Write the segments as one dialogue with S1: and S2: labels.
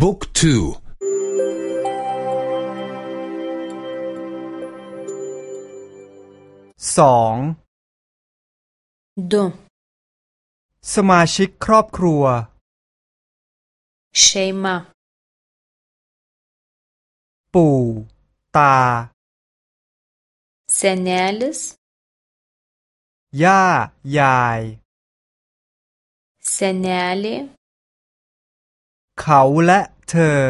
S1: บุ๊กทู
S2: สอง
S3: ดู
S2: สมาชิกครอบครัว
S3: เชมา
S2: ปู่ตา
S3: senelis
S2: ย่ายาย
S3: senelė
S2: เขาและเธอ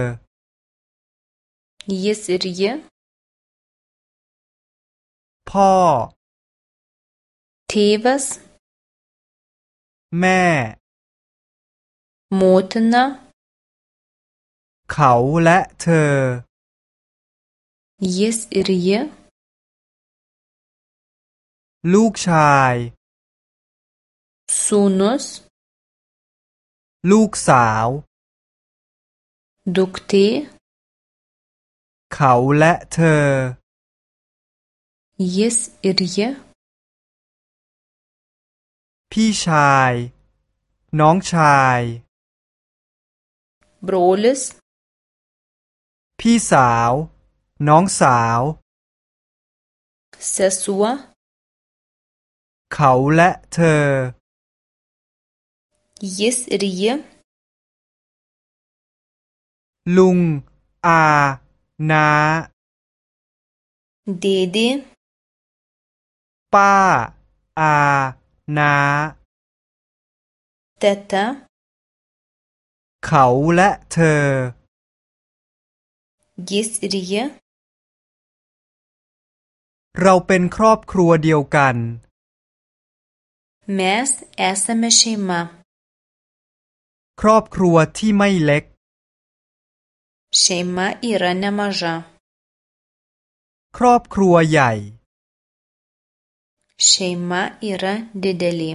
S3: jis ir ji
S2: พ่อ
S3: tėvas
S2: แม่
S3: motina
S2: เขาและเธอ
S3: jis ir ji
S2: ลูกชาย
S3: sūnus
S2: ลูกสาว
S3: duktė
S2: เขาและเธอ
S3: jis ir ji
S2: พี่ชาย น้องชาย
S3: brolis
S2: พี่สาว น้องสาว
S3: sesuo
S2: เขาและเธอ
S3: jis ir ji
S2: ลุง อาน้า
S3: dėdė
S2: ป้า อาน้า
S3: teta
S2: เขาและเธอ
S3: jis ir ji
S2: เราเป็นครอบครัวเดียวกัน
S3: mes esame šeima
S2: ครอบครัวที่ไม่เล็ก
S3: šeima yra nemaža
S2: ครอบครัวใหญ่
S3: šeima yra didelė